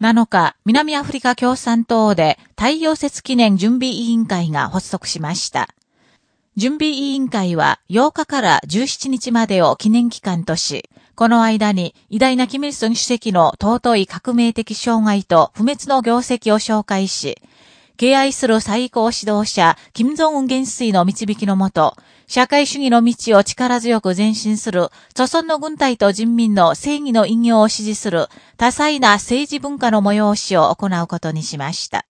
7日、南アフリカ共産党で太陽節記念準備委員会が発足しました。準備委員会は8日から17日までを記念期間とし、この間に偉大なキム・イルソン主席の尊い革命的障害と不滅の業績を紹介し、敬愛する最高指導者、金正恩元帥の導きのもと、社会主義の道を力強く前進する、著村の軍隊と人民の正義の引用を支持する、多彩な政治文化の催しを行うことにしました。